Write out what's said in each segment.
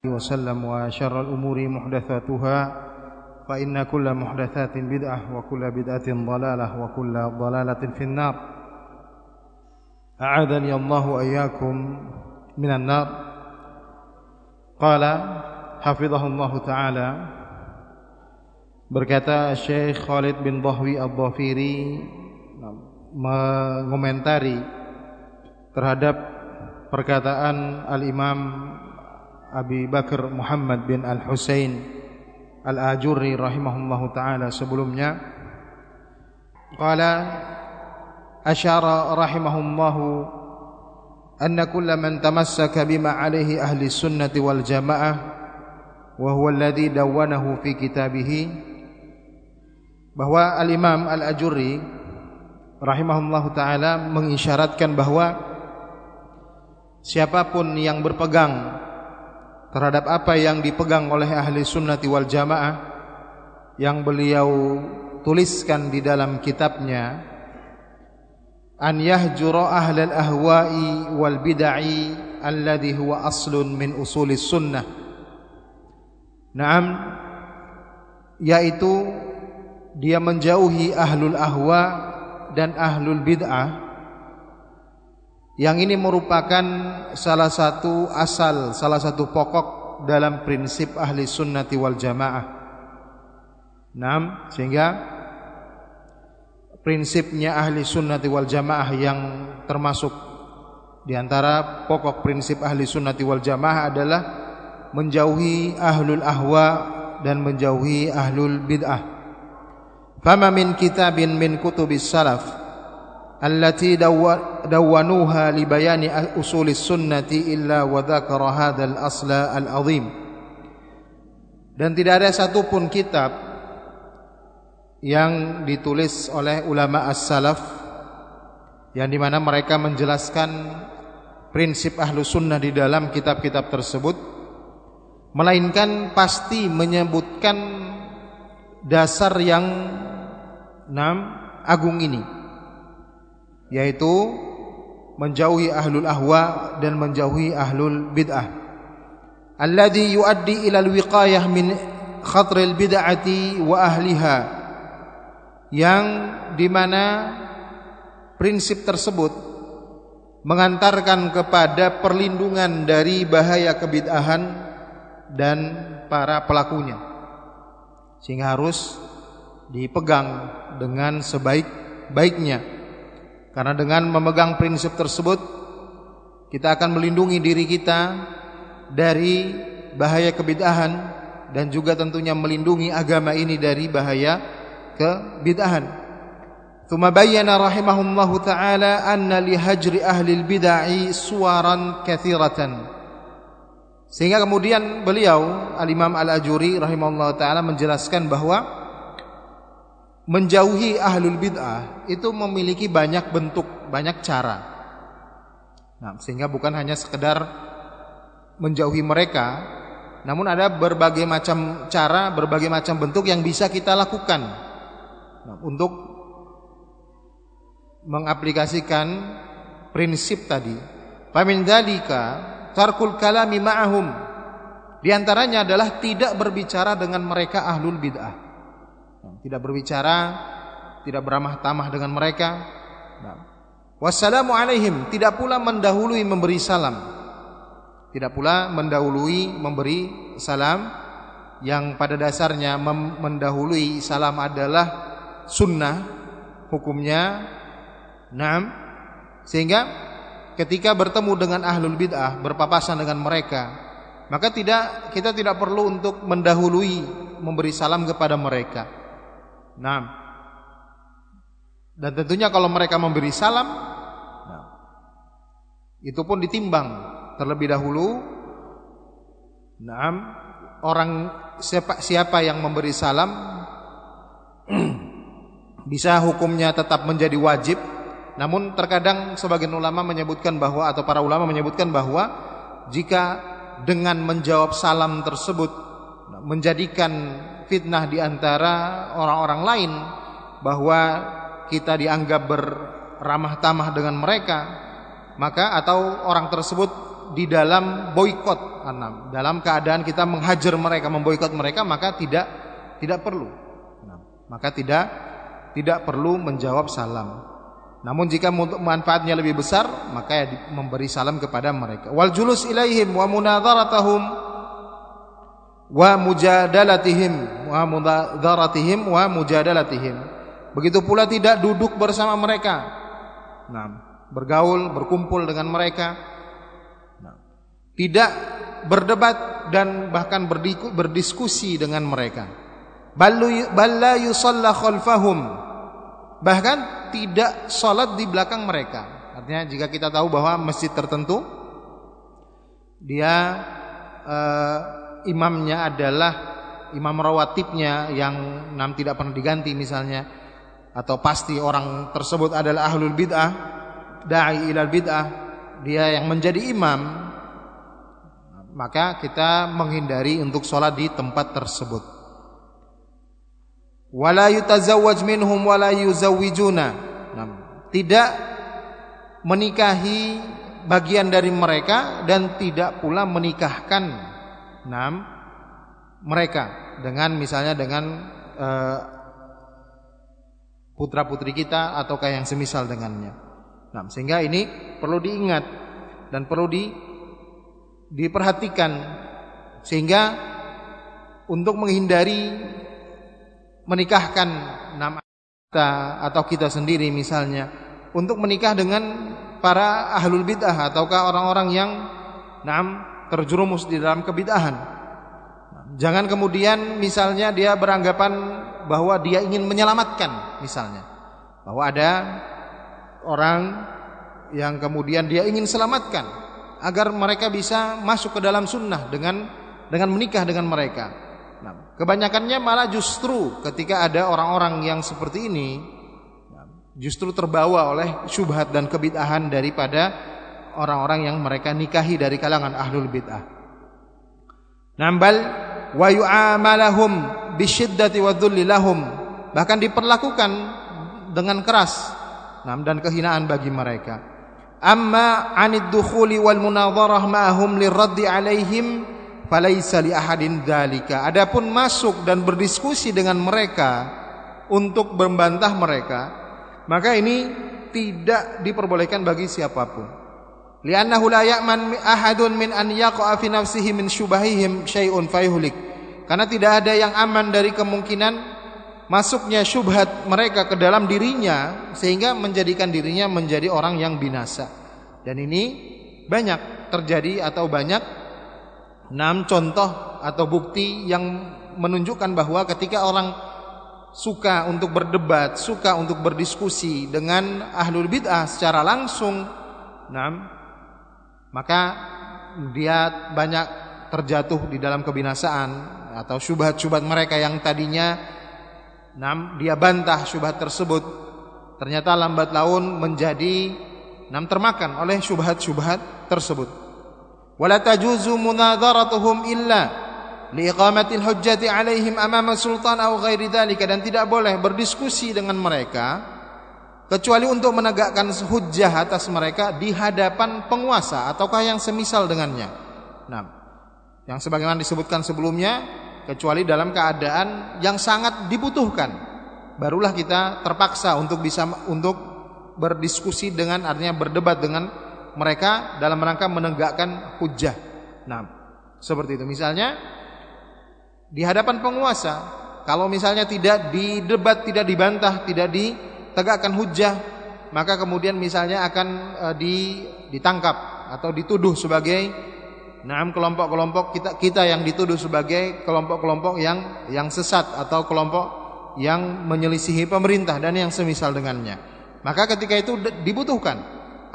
وسلم وشر الأمور محدثاتها فإن كل محدثات بدعة وكل بدعة ضلالة وكل ضلالة في النار. أعاذني الله وإياكم من النار. قال حفظه الله تعالى berkata Syekh Khalid bin Bahwi Al-Dhafiri mengomentari terhadap perkataan Al-Imam Abi Bakar Muhammad bin Al-Husain Al-Ajurri rahimahullahu taala sebelumnya. Qala asyara rahimahullahu anna kulla man tamassaka bima alaihi ahli sunnati wal jamaah wa huwa alladhi dawwanahu fi kitabih bahwa Al-Imam Al-Ajurri rahimahullahu taala mengisyaratkan bahwa siapa pun yang berpegang terhadap apa yang dipegang oleh ahli sunnati wal jamaah yang beliau tuliskan di dalam kitabnya an yahjura ahlal ahwa'i wal bid'ai alladhi huwa aslun min usulis sunnah. Naam yaitu dia menjauhi ahlul ahwa dan ahlul bid'ah yang ini merupakan salah satu asal, salah satu pokok dalam prinsip ahli sunnati wal jamaah. Enam, sehingga prinsipnya ahli sunnati wal jamaah yang termasuk di antara pokok prinsip ahli sunnati wal jamaah adalah menjauhi ahlul ahwa dan menjauhi ahlul bid'ah. Fama min kitabin min kutubis salaf bayani usulis sunnati illa wa dzakara hadzal asla al azim dan tidak ada satupun kitab yang ditulis oleh ulama as-salaf yang di mana mereka menjelaskan prinsip ahlu sunnah di dalam kitab-kitab tersebut melainkan pasti menyebutkan dasar yang enam agung ini yaitu menjauhi ahlul ahwa dan menjauhi ahlul bid'ah. Alladhi yuaddi ila alwiqayah min khatril bid'ati wa ahliha. Yang di mana prinsip tersebut mengantarkan kepada perlindungan dari bahaya kebid'ahan dan para pelakunya. Sehingga harus dipegang dengan sebaik-baiknya karena dengan memegang prinsip tersebut kita akan melindungi diri kita dari bahaya kebid'ahan dan juga tentunya melindungi agama ini dari bahaya kebid'ahan. Tsumma bayyana rahimahullahu taala anna li hajri ahli al-bid'ah suwaran. Sehingga kemudian beliau Al-Imam Al-Ajuri rahimahullahu taala menjelaskan bahwa menjauhi ahlul bid'ah itu memiliki banyak bentuk, banyak cara. Nah, sehingga bukan hanya sekedar menjauhi mereka, namun ada berbagai macam cara, berbagai macam bentuk yang bisa kita lakukan nah, untuk mengaplikasikan prinsip tadi. Famin dzalika tarkul kalami ma'ahum. Di antaranya adalah tidak berbicara dengan mereka ahlul bid'ah tidak berbicara, tidak beramah tamah dengan mereka. Nah. Wassalamu alaihim, tidak pula mendahului memberi salam. Tidak pula mendahului memberi salam yang pada dasarnya mendahului salam adalah sunnah hukumnya. Naam. Sehingga ketika bertemu dengan ahlul bid'ah, berpapasan dengan mereka, maka tidak kita tidak perlu untuk mendahului memberi salam kepada mereka. Nah, dan tentunya kalau mereka memberi salam, nah, itu pun ditimbang terlebih dahulu. Nah, orang siapa siapa yang memberi salam bisa hukumnya tetap menjadi wajib. Namun terkadang sebagian ulama menyebutkan bahwa atau para ulama menyebutkan bahwa jika dengan menjawab salam tersebut menjadikan fitnah di antara orang-orang lain bahwa kita dianggap berramah tamah dengan mereka maka atau orang tersebut di dalam boykot dalam keadaan kita menghajar mereka memboikot mereka maka tidak tidak perlu maka tidak tidak perlu menjawab salam. Namun jika manfaatnya lebih besar maka ya memberi salam kepada mereka. Wal julus ilaihim wa munadharatahum wa mujadalatihim wa mudharatihim wa mujadalatihim. Begitu pula tidak duduk bersama mereka. Nah bergaul berkumpul dengan mereka. Nah, tidak berdebat dan bahkan berdiskusi dengan mereka. Balla yusalla khalfahum. Bahkan tidak salat di belakang mereka. Artinya jika kita tahu bahwa masjid tertentu dia uh, imamnya adalah imam rawatibnya yang enam tidak pernah diganti misalnya. Atau pasti orang tersebut adalah ahlul bid'ah da'i ilal bid'ah. Dia yang menjadi imam. Maka kita menghindari untuk sholat di tempat tersebut. Wala yutazawwaj minhum wala yuzawwijuna. Tidak menikahi bagian dari mereka dan tidak pula menikahkan enam mereka dengan misalnya dengan uh, putra-putri kita ataukah yang semisal dengannya. Nah, sehingga ini perlu diingat dan perlu di diperhatikan sehingga untuk menghindari menikahkan nama kita atau kita sendiri misalnya untuk menikah dengan para ahlul bid'ah ataukah orang-orang yang nam terjerumus di dalam kebid'ahan. Jangan kemudian misalnya dia beranggapan bahwa dia ingin menyelamatkan misalnya. Bahwa ada orang yang kemudian dia ingin selamatkan agar mereka bisa masuk ke dalam sunnah dengan dengan menikah dengan mereka. Nah, kebanyakannya malah justru ketika ada orang-orang yang seperti ini justru terbawa oleh syubhat dan kebid'ahan daripada orang-orang yang mereka nikahi dari kalangan ahlul bid'ah. Nambal wa yu'amalahum bisyiddati wa lahum bahkan diperlakukan dengan keras dan kehinaan bagi mereka. Amma 'anid dukhuli wal munadharah ma'hum liraddi 'alaihim falaisa li ahadin dzalika. Adapun masuk dan berdiskusi dengan mereka untuk membantah mereka, maka ini tidak diperbolehkan bagi siapa pun. Li'annahu la ya'man ahadun min an yaqa'a fi nafsihi min syubahihim syai'un fayuhlik. Karena tidak ada yang aman dari kemungkinan masuknya syubhat mereka ke dalam dirinya sehingga menjadikan dirinya menjadi orang yang binasa. Dan ini banyak terjadi atau banyak enam contoh atau bukti yang menunjukkan bahwa ketika orang suka untuk berdebat, suka untuk berdiskusi dengan ahlul bid'ah secara langsung, enam maka dia banyak terjatuh di dalam kebinasaan atau syubhat-syubhat mereka yang tadinya Nam, dia bantah syubhat tersebut. Ternyata lambat laun menjadi nam termakan oleh syubhat-syubhat tersebut. Wala tajuzu munadharatuhum illa liiqamatil hujjati alaihim amama sultan aw ghairi dzalika dan tidak boleh berdiskusi dengan mereka kecuali untuk menegakkan hujjah atas mereka di hadapan penguasa ataukah yang semisal dengannya. Nah, yang sebagaimana disebutkan sebelumnya kecuali dalam keadaan yang sangat dibutuhkan. Barulah kita terpaksa untuk bisa untuk berdiskusi dengan artinya berdebat dengan mereka dalam rangka menegakkan hujah. Nah, seperti itu. Misalnya di hadapan penguasa, kalau misalnya tidak didebat, tidak dibantah, tidak ditegakkan hujah, maka kemudian misalnya akan e, ditangkap atau dituduh sebagai Nah, kelompok-kelompok kita kita yang dituduh sebagai kelompok-kelompok yang yang sesat atau kelompok yang menyelisihi pemerintah dan yang semisal dengannya. Maka ketika itu dibutuhkan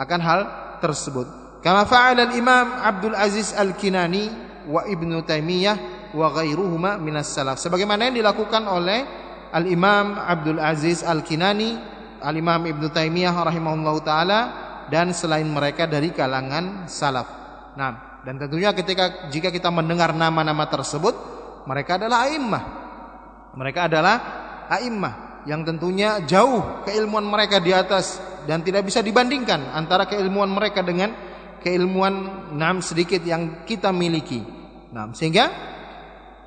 akan hal tersebut. Kama fa'ala al-Imam Abdul Aziz Al-Kinani wa Ibnu Taimiyah wa ghairuhuma minas salaf. Sebagaimana yang dilakukan oleh Al-Imam Abdul Aziz Al-Kinani, Al-Imam Ibnu Taimiyah rahimahullahu taala dan selain mereka dari kalangan salaf. Nah, dan tentunya ketika jika kita mendengar nama-nama tersebut, mereka adalah a'immah. Mereka adalah a'immah yang tentunya jauh keilmuan mereka di atas dan tidak bisa dibandingkan antara keilmuan mereka dengan keilmuan nam sedikit yang kita miliki. Nah, sehingga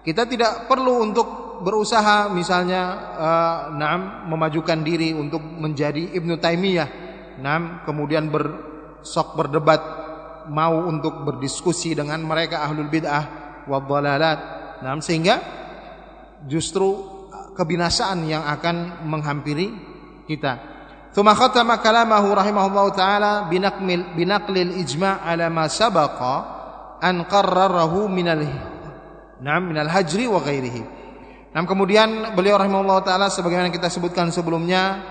kita tidak perlu untuk berusaha misalnya uh, memajukan diri untuk menjadi Ibnu Taimiyah. Naam kemudian bersok berdebat mau untuk berdiskusi dengan mereka ahlul bid'ah wa dhalalat. Sehingga justru kebinasaan yang akan menghampiri kita. Tsumma khatama kalamahu rahimahullahu taala binaqmil binaqlil ijma' ala ma sabaqa an qarrarahu minal Naam minal hajri wa ghairihi. Nah, kemudian beliau rahimahullah taala sebagaimana kita sebutkan sebelumnya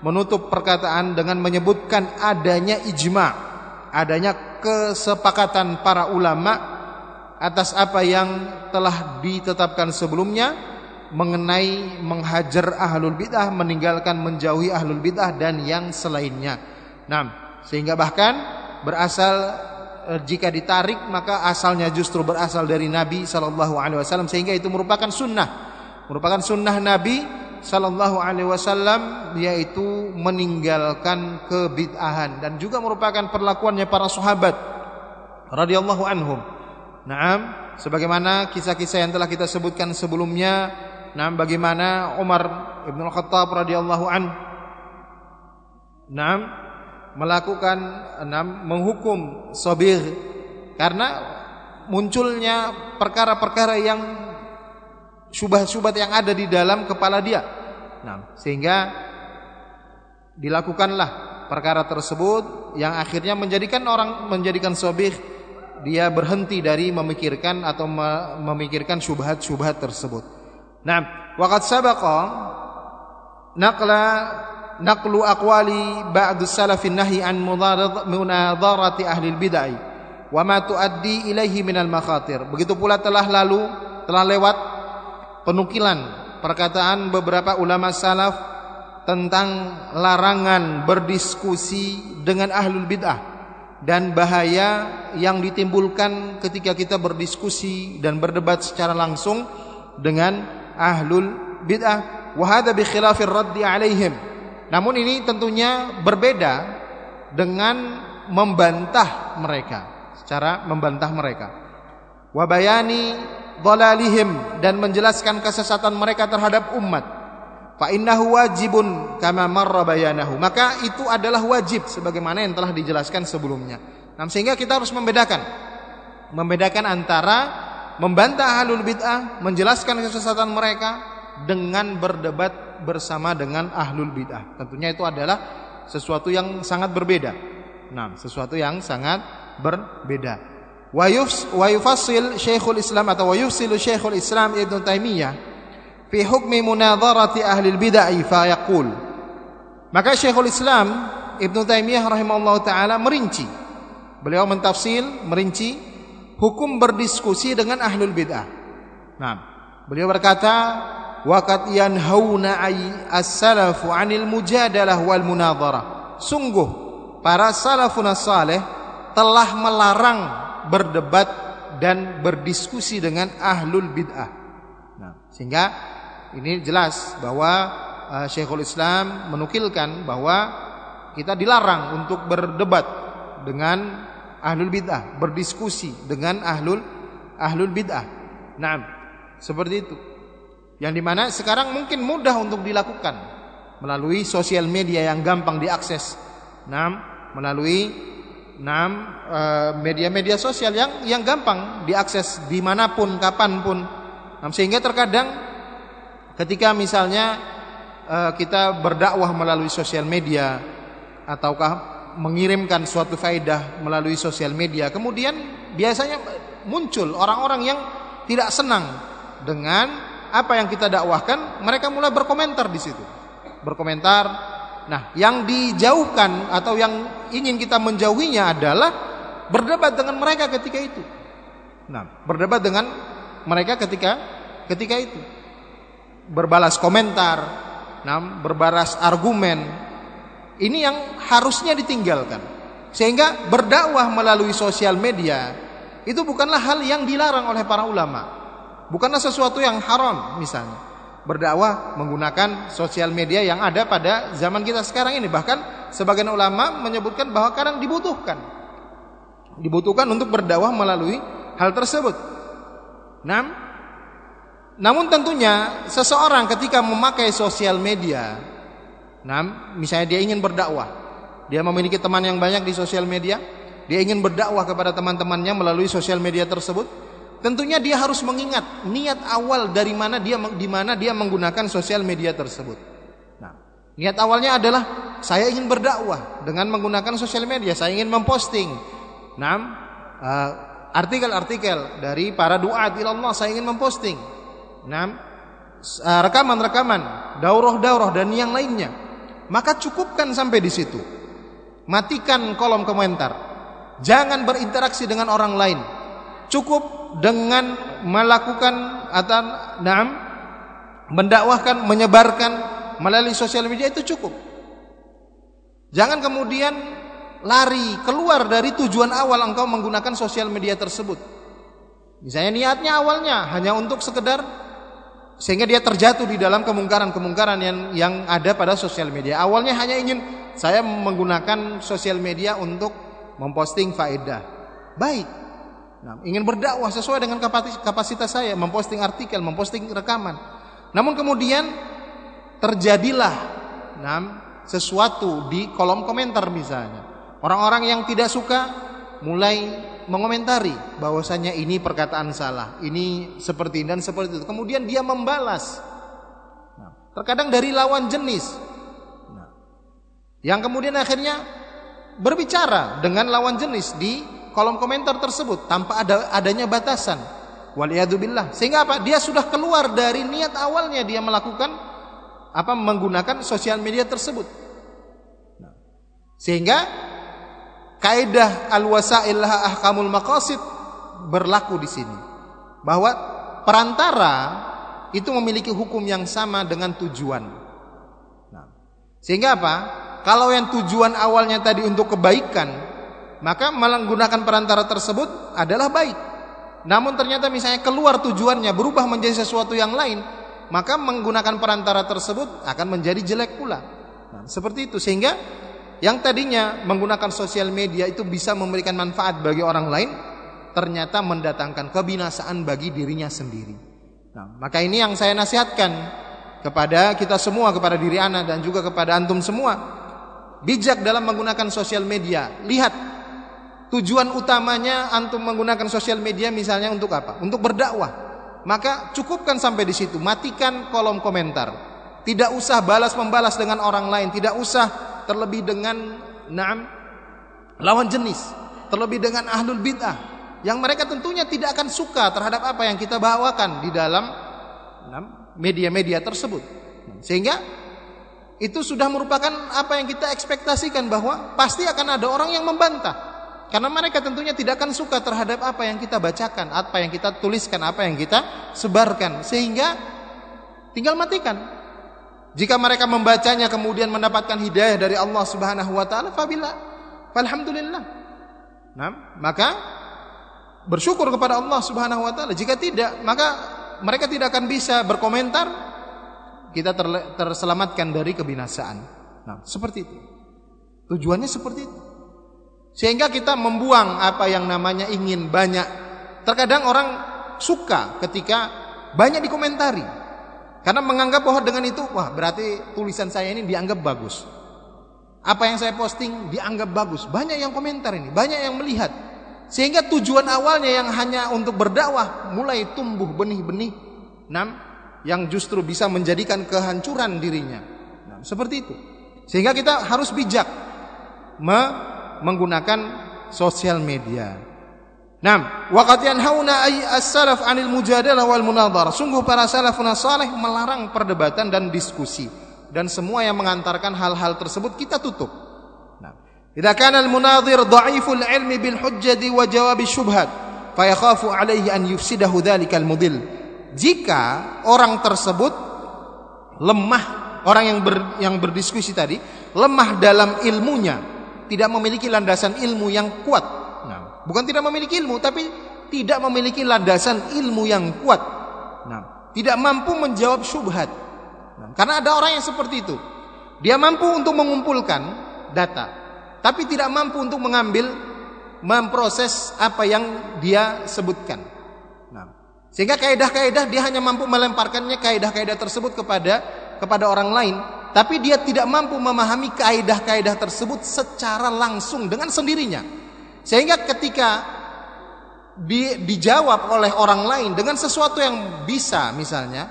menutup perkataan dengan menyebutkan adanya ijma, adanya kesepakatan para ulama atas apa yang telah ditetapkan sebelumnya mengenai menghajar ahlul bidah, meninggalkan menjauhi ahlul bidah dan yang selainnya. Nah, sehingga bahkan berasal eh, jika ditarik maka asalnya justru berasal dari Nabi Wasallam sehingga itu merupakan sunnah, merupakan sunnah Nabi Shallallahu Alaihi Wasallam yaitu meninggalkan kebid'ahan dan juga merupakan perlakuannya para sahabat radhiyallahu anhum. Naam, sebagaimana kisah-kisah yang telah kita sebutkan sebelumnya Nah, bagaimana Umar Ibn Khattab radhiyallahu an Nah, melakukan nah, menghukum sabir karena munculnya perkara-perkara yang syubhat-syubhat yang ada di dalam kepala dia. Nah, sehingga dilakukanlah perkara tersebut yang akhirnya menjadikan orang menjadikan sabir dia berhenti dari memikirkan atau memikirkan syubhat-syubhat tersebut. Nah, waqad sabaqa naqla naqlu aqwali ba'd salafin nahi an munadharati ahli bid'ah wa ma tuaddi ilaihi minal makhatir. Begitu pula telah lalu telah lewat penukilan perkataan beberapa ulama salaf tentang larangan berdiskusi dengan ahlul bid'ah dan bahaya yang ditimbulkan ketika kita berdiskusi dan berdebat secara langsung dengan ahlul bid'ah wa hadha bi khilafir raddi alaihim. Namun ini tentunya berbeda dengan membantah mereka, secara membantah mereka. Wa bayani dhalalihim dan menjelaskan kesesatan mereka terhadap umat. Fa innahu wajibun kama marra bayanahu. Maka itu adalah wajib sebagaimana yang telah dijelaskan sebelumnya. Nah, sehingga kita harus membedakan membedakan antara membantah ahlul bid'ah, menjelaskan kesesatan mereka dengan berdebat bersama dengan ahlul bid'ah. Tentunya itu adalah sesuatu yang sangat berbeda. Nah, sesuatu yang sangat berbeda. Wa yufassil Syekhul Islam atau wa yufsilu Syekhul Islam Ibnu Taimiyah fi hukmi munadharati ahli bid'ah fa yaqul. Maka Syekhul Islam Ibnu Taimiyah rahimahullah taala merinci. Beliau mentafsir, merinci hukum berdiskusi dengan ahlul bid'ah. Nah, beliau berkata, "Waqad yanhauna as-salafu 'anil mujadalah wal munadharah." Sungguh para salafun saleh telah melarang berdebat dan berdiskusi dengan ahlul bid'ah. Nah, sehingga ini jelas bahwa uh, Syekhul Islam menukilkan bahwa kita dilarang untuk berdebat dengan ahlul bid'ah, berdiskusi dengan ahlul ahlul bid'ah. Nah, seperti itu. Yang di mana sekarang mungkin mudah untuk dilakukan melalui sosial media yang gampang diakses. Nah, melalui enam eh, media-media sosial yang yang gampang diakses di mana pun, kapan pun. Nah, sehingga terkadang ketika misalnya eh, kita berdakwah melalui sosial media ataukah mengirimkan suatu faedah melalui sosial media, kemudian biasanya muncul orang-orang yang tidak senang dengan apa yang kita dakwahkan, mereka mulai berkomentar di situ. Berkomentar. Nah, yang dijauhkan atau yang ingin kita menjauhinya adalah berdebat dengan mereka ketika itu. Nah, berdebat dengan mereka ketika ketika itu. Berbalas komentar, nah, berbalas argumen, ini yang harusnya ditinggalkan. Sehingga berdakwah melalui sosial media itu bukanlah hal yang dilarang oleh para ulama. Bukanlah sesuatu yang haram misalnya. Berdakwah menggunakan sosial media yang ada pada zaman kita sekarang ini. Bahkan sebagian ulama menyebutkan bahwa kadang dibutuhkan. dibutuhkan untuk berdakwah melalui hal tersebut. Nah, namun tentunya seseorang ketika memakai sosial media, nah, misalnya dia ingin berdakwah, dia memiliki teman yang banyak di sosial media, dia ingin berdakwah kepada teman-temannya melalui sosial media tersebut, tentunya dia harus mengingat niat awal dari mana dia di mana dia menggunakan sosial media tersebut. Nah, niat awalnya adalah saya ingin berdakwah dengan menggunakan sosial media, saya ingin memposting. Nah, uh, artikel-artikel dari para duat Allah saya ingin memposting. Nah, rekaman-rekaman, daurah-daurah dan yang lainnya. Maka cukupkan sampai di situ. Matikan kolom komentar. Jangan berinteraksi dengan orang lain. Cukup dengan melakukan atau nam mendakwahkan, menyebarkan melalui sosial media itu cukup. Jangan kemudian lari keluar dari tujuan awal engkau menggunakan sosial media tersebut. Misalnya niatnya awalnya hanya untuk sekedar sehingga dia terjatuh di dalam kemungkaran-kemungkaran yang yang ada pada sosial media. Awalnya hanya ingin saya menggunakan sosial media untuk memposting faedah. Baik. Nah, ingin berdakwah sesuai dengan kapasitas saya, memposting artikel, memposting rekaman. Namun kemudian terjadilah nah, sesuatu di kolom komentar misalnya. Orang-orang yang tidak suka mulai mengomentari bahwasanya ini perkataan salah, ini seperti ini dan seperti itu. Kemudian dia membalas. Nah, terkadang dari lawan jenis. Nah, yang kemudian akhirnya berbicara dengan lawan jenis di kolom komentar tersebut tanpa ada adanya batasan. Waliyadzubillah. Sehingga apa? Dia sudah keluar dari niat awalnya dia melakukan apa menggunakan sosial media tersebut. Nah, sehingga kaidah al-wasail ahkamul maqasid berlaku di sini. Bahwa perantara itu memiliki hukum yang sama dengan tujuan. Nah, sehingga apa? Kalau yang tujuan awalnya tadi untuk kebaikan, maka menggunakan perantara tersebut adalah baik. Namun ternyata misalnya keluar tujuannya berubah menjadi sesuatu yang lain, maka menggunakan perantara tersebut akan menjadi jelek pula. Nah, seperti itu sehingga yang tadinya menggunakan sosial media itu bisa memberikan manfaat bagi orang lain, ternyata mendatangkan kebinasaan bagi dirinya sendiri. Nah, maka ini yang saya nasihatkan kepada kita semua, kepada diri anak dan juga kepada antum semua. Bijak dalam menggunakan sosial media. Lihat tujuan utamanya antum menggunakan sosial media misalnya untuk apa? Untuk berdakwah. Maka cukupkan sampai di situ, matikan kolom komentar. Tidak usah balas membalas dengan orang lain, tidak usah terlebih dengan naam lawan jenis, terlebih dengan ahlul bid'ah yang mereka tentunya tidak akan suka terhadap apa yang kita bawakan di dalam media-media tersebut. Sehingga itu sudah merupakan apa yang kita ekspektasikan bahwa pasti akan ada orang yang membantah. Karena mereka tentunya tidak akan suka terhadap apa yang kita bacakan, apa yang kita tuliskan, apa yang kita sebarkan. Sehingga tinggal matikan. Jika mereka membacanya kemudian mendapatkan hidayah dari Allah Subhanahu wa taala, fabila. Alhamdulillah. Nah, maka bersyukur kepada Allah Subhanahu wa taala. Jika tidak, maka mereka tidak akan bisa berkomentar. Kita terselamatkan dari kebinasaan. Nah, seperti itu. Tujuannya seperti itu. Sehingga kita membuang apa yang namanya ingin banyak. Terkadang orang suka ketika banyak dikomentari. Karena menganggap bahwa dengan itu, wah berarti tulisan saya ini dianggap bagus. Apa yang saya posting dianggap bagus. Banyak yang komentar ini, banyak yang melihat. Sehingga tujuan awalnya yang hanya untuk berdakwah mulai tumbuh benih-benih yang justru bisa menjadikan kehancuran dirinya. Nah, seperti itu. Sehingga kita harus bijak menggunakan sosial media. Nah, waqad yanhauna ay as-salaf 'anil mujadalah wal munadhar. Sungguh para salafun saleh melarang perdebatan dan diskusi dan semua yang mengantarkan hal-hal tersebut kita tutup. Nah, idza kana al-munadhir dha'iful ilmi bil hujjati wa jawab syubhat, fayakhafu 'alaihi an yufsidahu dzalikal mudil. Jika orang tersebut lemah, orang yang ber, yang berdiskusi tadi lemah dalam ilmunya, tidak memiliki landasan ilmu yang kuat, Bukan tidak memiliki ilmu, tapi tidak memiliki landasan ilmu yang kuat. Nah, tidak mampu menjawab syubhat. Nah, karena ada orang yang seperti itu. Dia mampu untuk mengumpulkan data, tapi tidak mampu untuk mengambil memproses apa yang dia sebutkan. Nah, sehingga kaidah-kaidah dia hanya mampu melemparkannya kaidah-kaidah tersebut kepada kepada orang lain, tapi dia tidak mampu memahami kaidah-kaidah tersebut secara langsung dengan sendirinya. Sehingga ketika di, dijawab oleh orang lain dengan sesuatu yang bisa misalnya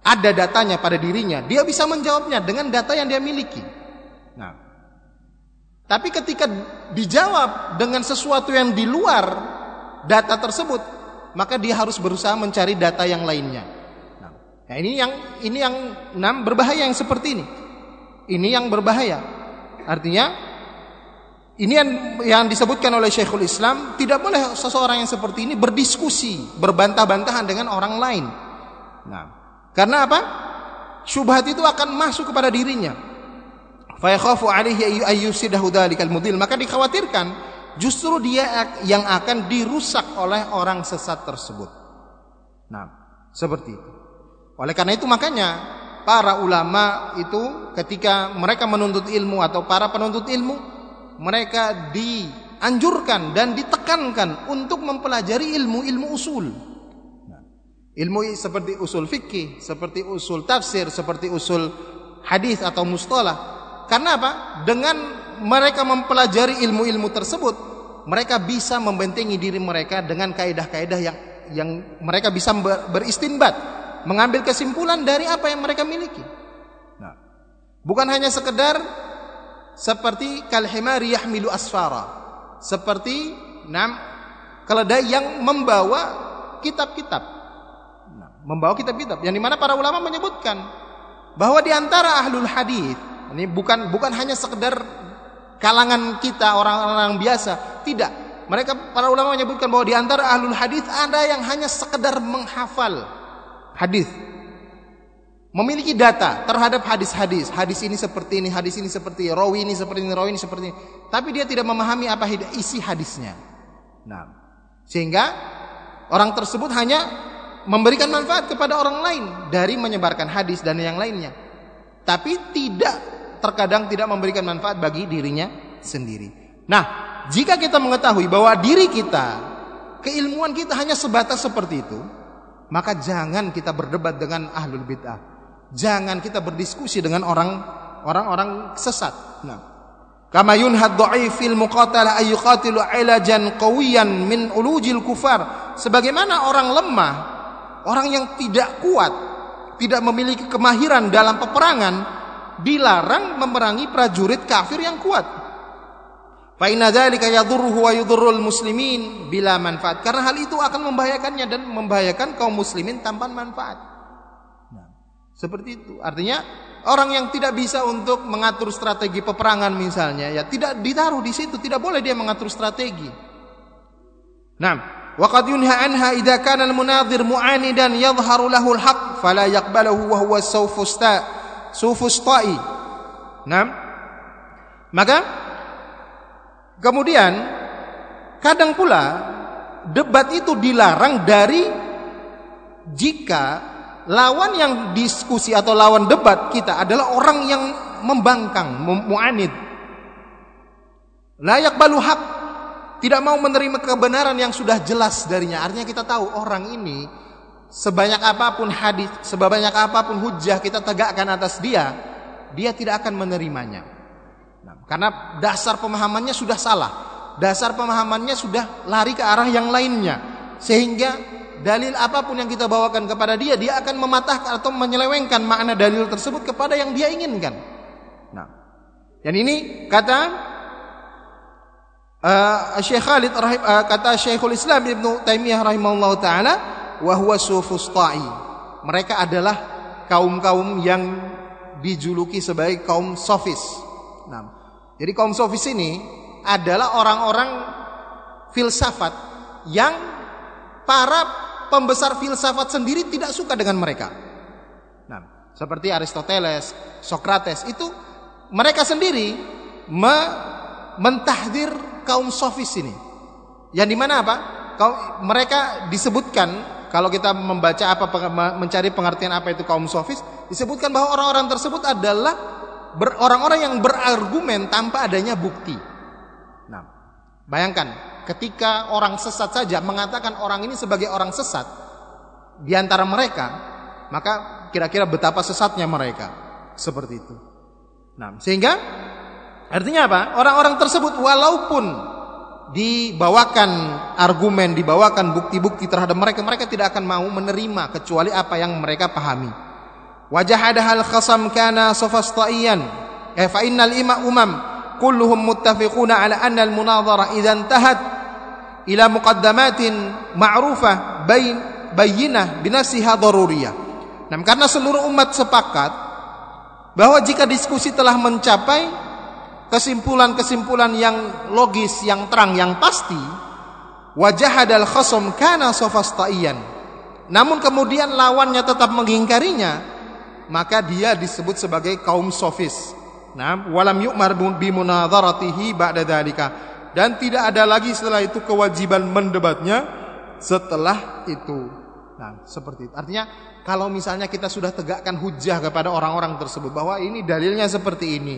ada datanya pada dirinya, dia bisa menjawabnya dengan data yang dia miliki. Nah, tapi ketika dijawab dengan sesuatu yang di luar data tersebut, maka dia harus berusaha mencari data yang lainnya. Nah, ini yang ini yang enam berbahaya yang seperti ini. Ini yang berbahaya. Artinya ini yang yang disebutkan oleh Syekhul Islam tidak boleh seseorang yang seperti ini berdiskusi, berbantah-bantahan dengan orang lain. Nah, karena apa? Syubhat itu akan masuk kepada dirinya fayakhafu alaihi ayyusidahu dzalikal mudil maka dikhawatirkan justru dia yang akan dirusak oleh orang sesat tersebut. Nah, seperti itu. Oleh karena itu makanya para ulama itu ketika mereka menuntut ilmu atau para penuntut ilmu mereka dianjurkan dan ditekankan untuk mempelajari ilmu-ilmu usul. Nah, ilmu seperti usul fikih, seperti usul tafsir, seperti usul hadis atau mustalah karena apa? Dengan mereka mempelajari ilmu-ilmu tersebut, mereka bisa membentengi diri mereka dengan kaidah-kaidah yang yang mereka bisa beristinbat, mengambil kesimpulan dari apa yang mereka miliki. Nah, bukan hanya sekedar seperti kalhimari yahmilu asfara, seperti enam keledai yang membawa kitab-kitab. Nah, membawa kitab-kitab yang di mana para ulama menyebutkan bahwa di antara ahlul hadis ini bukan bukan hanya sekedar kalangan kita orang-orang biasa, tidak. Mereka para ulama menyebutkan bahwa di antara ahlul hadis ada yang hanya sekedar menghafal hadis. Memiliki data terhadap hadis-hadis. Hadis ini seperti ini, hadis ini seperti ini, rawi ini seperti ini, rawi ini seperti ini. Tapi dia tidak memahami apa isi hadisnya. Nah, sehingga orang tersebut hanya memberikan manfaat kepada orang lain dari menyebarkan hadis dan yang lainnya. Tapi tidak terkadang tidak memberikan manfaat bagi dirinya sendiri. Nah, jika kita mengetahui bahwa diri kita, keilmuan kita hanya sebatas seperti itu, maka jangan kita berdebat dengan ahlul bid'ah. Jangan kita berdiskusi dengan orang orang-orang sesat. Nah, kama yunhad dha'ifil muqatalah ay yuqatilu ilajan qawiyan min ulujil kufar. Sebagaimana orang lemah, orang yang tidak kuat, tidak memiliki kemahiran dalam peperangan, dilarang memerangi prajurit kafir yang kuat. Fa inna dzalika yadhurruhu wa muslimin bila manfaat. Karena hal itu akan membahayakannya dan membahayakan kaum muslimin tanpa manfaat. Nah, seperti itu. Artinya orang yang tidak bisa untuk mengatur strategi peperangan misalnya ya tidak ditaruh di situ, tidak boleh dia mengatur strategi. Nah, wa qad yunha anha idza kana al-munadhir mu'anidan yadhharu lahu al-haqq fala yaqbaluhu wa huwa sawfusta sufus ta'i. Nah, maka kemudian kadang pula debat itu dilarang dari jika lawan yang diskusi atau lawan debat kita adalah orang yang membangkang, mu'anid. Layak balu hak, tidak mau menerima kebenaran yang sudah jelas darinya. Artinya kita tahu orang ini sebanyak apa pun hadis, sebanyak apa pun hujah kita tegakkan atas dia, dia tidak akan menerimanya. Karena dasar pemahamannya sudah salah. Dasar pemahamannya sudah lari ke arah yang lainnya. Sehingga dalil apa pun yang kita bawakan kepada dia, dia akan mematahkan atau menyelewengkan makna dalil tersebut kepada yang dia inginkan. Nah, dan ini kata uh, Syekh Khalid uh, kata Syekhul Islam Ibnu Taimiyah rahimahullah taala wahwa sufustai. Mereka adalah kaum-kaum yang dijuluki sebagai kaum sofis. Nah, jadi kaum sofis ini adalah orang-orang filsafat yang para pembesar filsafat sendiri tidak suka dengan mereka. Nah, seperti Aristoteles, Socrates itu mereka sendiri me mentahdir kaum sofis ini. Yang di mana apa? Kaum, mereka disebutkan kalau kita membaca apa mencari pengertian apa itu kaum sofis, disebutkan bahwa orang-orang tersebut adalah orang-orang yang berargumen tanpa adanya bukti. Nah, Bayangkan, ketika orang sesat saja mengatakan orang ini sebagai orang sesat di antara mereka, maka kira-kira betapa sesatnya mereka. Seperti itu. Nah, sehingga artinya apa? Orang-orang tersebut walaupun dibawakan argumen, dibawakan bukti-bukti terhadap mereka, mereka tidak akan mau menerima kecuali apa yang mereka pahami. Sofastaiyan. Eh, fa innal ima umam kulluhum muttafiquna ala anna al-munadhara idza intahat ila muqaddamatin ma'rufah bain bayyinah binasiha daruriyah. Nah, karena seluruh umat sepakat bahwa jika diskusi telah mencapai kesimpulan-kesimpulan yang logis, yang terang, yang pasti, wajah adalah khasam kana sofastaiyan. Namun kemudian lawannya tetap mengingkarinya, maka dia disebut sebagai kaum sofis. Nah, walam yu'mar bimunadharatihi ba'da dzalika. Dan tidak ada lagi setelah itu kewajiban mendebatnya setelah itu. Nah, seperti itu. Artinya kalau misalnya kita sudah tegakkan hujah kepada orang-orang tersebut bahwa ini dalilnya seperti ini.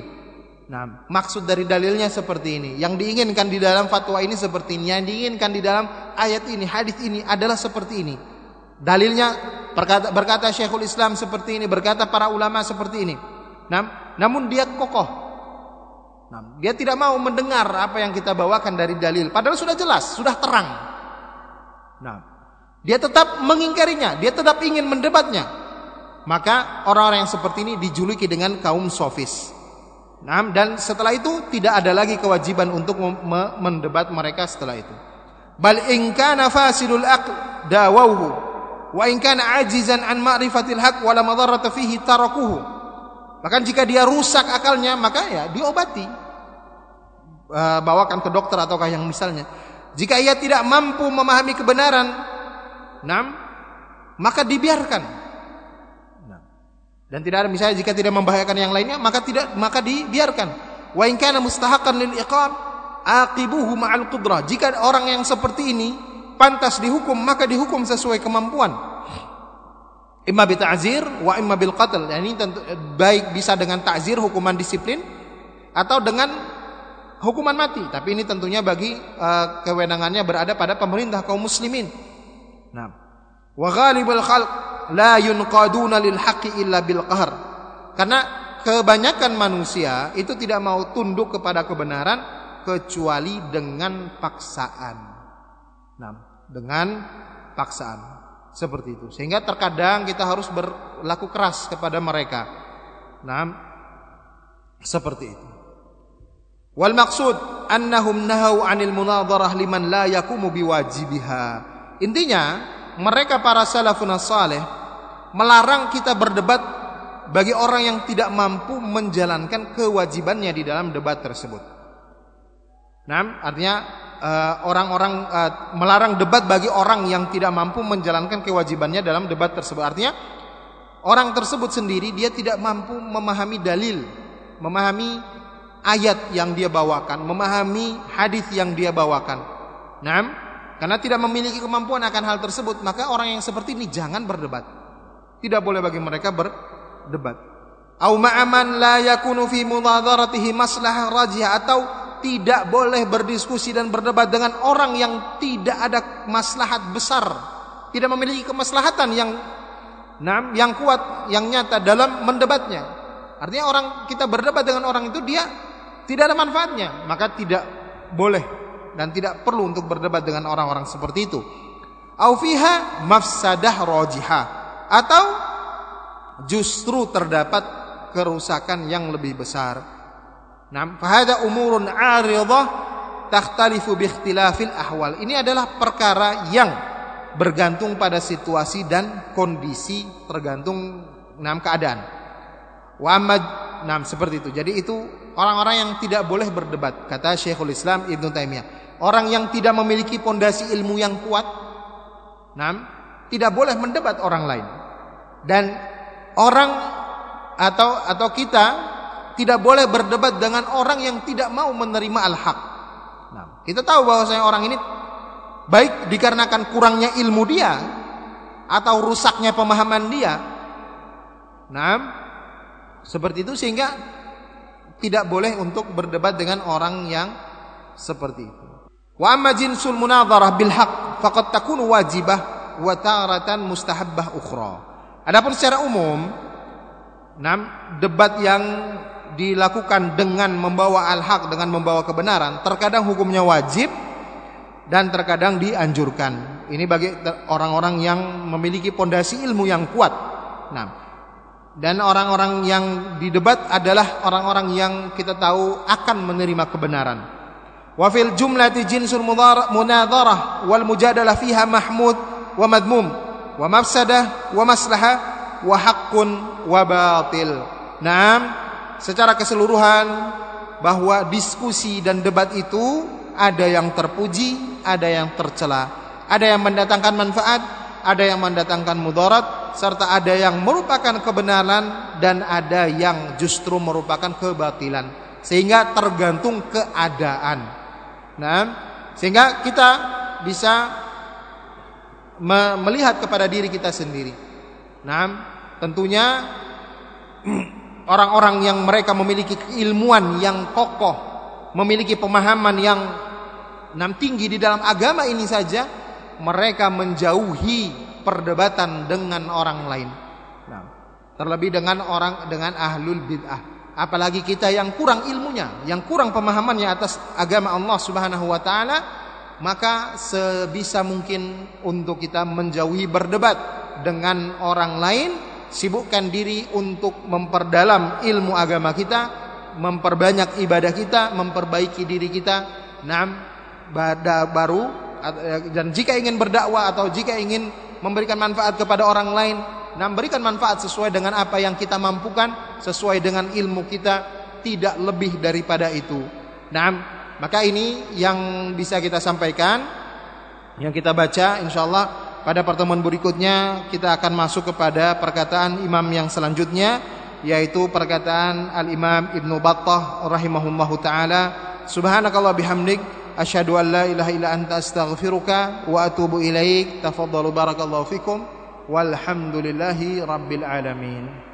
Nah, maksud dari dalilnya seperti ini. Yang diinginkan di dalam fatwa ini seperti ini. Yang diinginkan di dalam ayat ini, hadis ini adalah seperti ini. Dalilnya berkata, berkata Syekhul Islam seperti ini, berkata para ulama seperti ini. Nah, namun dia kokoh. Nah, dia tidak mau mendengar apa yang kita bawakan dari dalil. Padahal sudah jelas, sudah terang. Nah, dia tetap mengingkarinya, dia tetap ingin mendebatnya. Maka orang-orang yang seperti ini dijuluki dengan kaum sofis. Nah, dan setelah itu tidak ada lagi kewajiban untuk mendebat mereka setelah itu. Bal in kana fasilul aql wa in kana ajizan an ma'rifatil haq wa la madarrata fihi tarakuhu. Bahkan jika dia rusak akalnya maka ya diobati. bawakan ke dokter ataukah yang misalnya. Jika ia tidak mampu memahami kebenaran, Nam, maka dibiarkan. Dan tidak ada misalnya jika tidak membahayakan yang lainnya, maka tidak maka dibiarkan. Wa in kana mustahaqqan lil iqam, aqibuhu ma'al qudrah. Jika orang yang seperti ini pantas dihukum, maka dihukum sesuai kemampuan. Imma bi ta'zir wa imma bil qatl. Yani tentu, baik bisa dengan ta'zir hukuman disiplin atau dengan hukuman mati. Tapi ini tentunya bagi uh, kewenangannya berada pada pemerintah kaum muslimin. Nah, wa ghalibul khalq la yunqaduna lil haqqi illa bil qahr. Karena kebanyakan manusia itu tidak mau tunduk kepada kebenaran kecuali dengan paksaan. Nah, dengan paksaan seperti itu. Sehingga terkadang kita harus berlaku keras kepada mereka. Nah, seperti itu. Wal maksud annahum nahau 'anil munadharah liman la yakumu biwajibiha. Intinya, mereka para salafun saleh melarang kita berdebat bagi orang yang tidak mampu menjalankan kewajibannya di dalam debat tersebut. Nah, artinya orang-orang uh, uh, melarang debat bagi orang yang tidak mampu menjalankan kewajibannya dalam debat tersebut. Artinya orang tersebut sendiri dia tidak mampu memahami dalil, memahami ayat yang dia bawakan, memahami hadis yang dia bawakan. Nah, karena tidak memiliki kemampuan akan hal tersebut, maka orang yang seperti ini jangan berdebat. Tidak boleh bagi mereka berdebat. Au ma'aman la maslahah rajih atau tidak boleh berdiskusi dan berdebat dengan orang yang tidak ada maslahat besar, tidak memiliki kemaslahatan yang yang kuat, yang nyata dalam mendebatnya. Artinya orang kita berdebat dengan orang itu dia tidak ada manfaatnya, maka tidak boleh dan tidak perlu untuk berdebat dengan orang-orang seperti itu. Au fiha mafsadah rajihah atau justru terdapat kerusakan yang lebih besar. Nah, fahada umurun 'aridah takhtalifu bi ikhtilafil ahwal. Ini adalah perkara yang bergantung pada situasi dan kondisi tergantung enam keadaan. Wa nah seperti itu. Jadi itu orang-orang yang tidak boleh berdebat kata Syekhul Islam Ibnu Taimiyah. Orang yang tidak memiliki pondasi ilmu yang kuat, nah, tidak boleh mendebat orang lain. Dan orang atau atau kita tidak boleh berdebat dengan orang yang tidak mau menerima al-haq. Nah, kita tahu bahwasanya orang ini baik dikarenakan kurangnya ilmu dia atau rusaknya pemahaman dia. Nah, seperti itu sehingga tidak boleh untuk berdebat dengan orang yang seperti itu. Wa amma jinsul munadharah bil haqq faqad takunu wajibah wa taratan mustahabbah ukhra. Adapun secara umum, enam debat yang dilakukan dengan membawa al-haq dengan membawa kebenaran terkadang hukumnya wajib dan terkadang dianjurkan. Ini bagi orang-orang yang memiliki pondasi ilmu yang kuat. Nah, dan orang-orang yang didebat adalah orang-orang yang kita tahu akan menerima kebenaran. Wa fil jumlati jinsul munadharah wal mujadalah fiha mahmud wa madmum wa mafsadah wa maslahah wa haqqun wa batil. Naam, secara keseluruhan bahwa diskusi dan debat itu ada yang terpuji, ada yang tercela. Ada yang mendatangkan manfaat, ada yang mendatangkan mudarat, serta ada yang merupakan kebenaran dan ada yang justru merupakan kebatilan. Sehingga tergantung keadaan. Nah, sehingga kita bisa melihat kepada diri kita sendiri. Nah, tentunya orang-orang yang mereka memiliki keilmuan yang kokoh, memiliki pemahaman yang nam tinggi di dalam agama ini saja, mereka menjauhi perdebatan dengan orang lain. Nah, terlebih dengan orang dengan ahlul bid'ah apalagi kita yang kurang ilmunya, yang kurang pemahamannya atas agama Allah Subhanahu wa taala, maka sebisa mungkin untuk kita menjauhi berdebat dengan orang lain, sibukkan diri untuk memperdalam ilmu agama kita, memperbanyak ibadah kita, memperbaiki diri kita. Nam baru dan jika ingin berdakwah atau jika ingin memberikan manfaat kepada orang lain, Nah, berikan manfaat sesuai dengan apa yang kita mampukan, sesuai dengan ilmu kita, tidak lebih daripada itu. Nah, maka ini yang bisa kita sampaikan, yang kita baca insyaallah pada pertemuan berikutnya kita akan masuk kepada perkataan imam yang selanjutnya yaitu perkataan Al-Imam Ibnu Battah rahimahullahu taala. Subhanakallah bihamdik asyhadu an la ilaha illa anta astaghfiruka wa atubu ilaik. Tafadhalu barakallahu fikum. Walhamdulillahi rabbil alamin